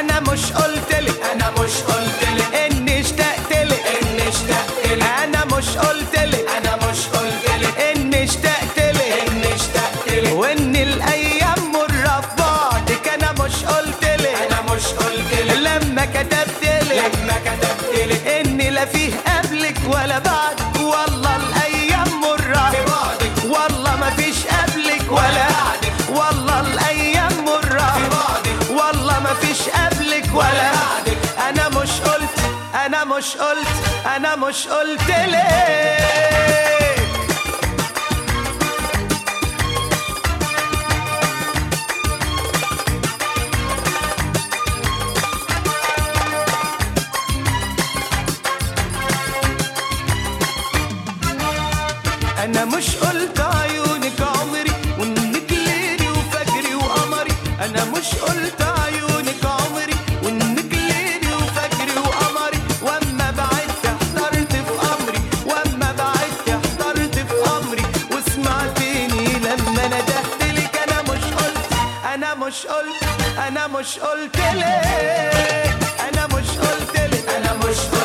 أنا مش قلتلك أنا مش قلتلك إني اشتقتلك إني اشتقتلك أنا مش قلتلك أنا مش قلتلك إني اشتقتلك إني اشتقتلك وإن الأيام مرة في بعدك أنا مش قلتلك أنا مش قلتلك لما كتبتلك لما كتبتلك إني لا فيه قبلك ولا بعدك. والله أنا مش قلت أنا مش قلت ليه؟ أنا مش قلت عيونك عمري وإنك ليلي وفجري وقمري. أنا مش قلت عيونك عمري أنا مش قلت أنا مش قلت لك أنا مش قلت لك أنا مش قلت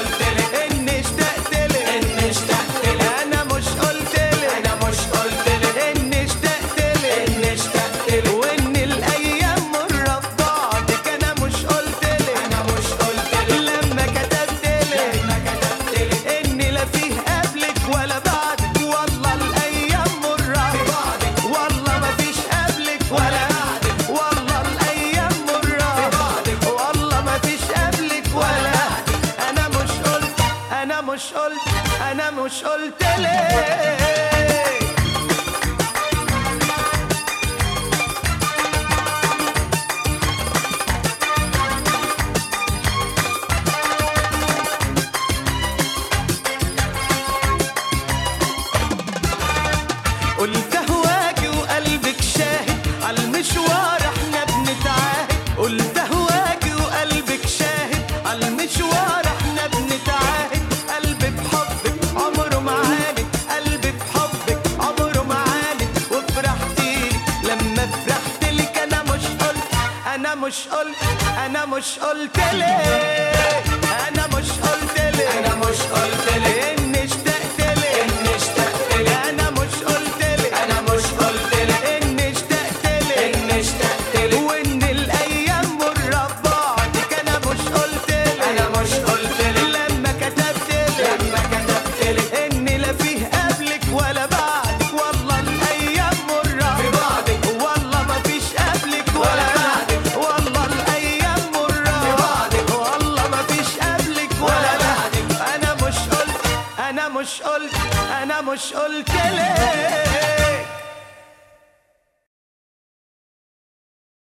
مش قلت أنا مش قلت ليه؟ قلت هواكي وقلبك شاهد عالمشوار مش قلت أنا مش قلت ليه؟ أنا مش قلت مش قلت أنا مش قلت ليه؟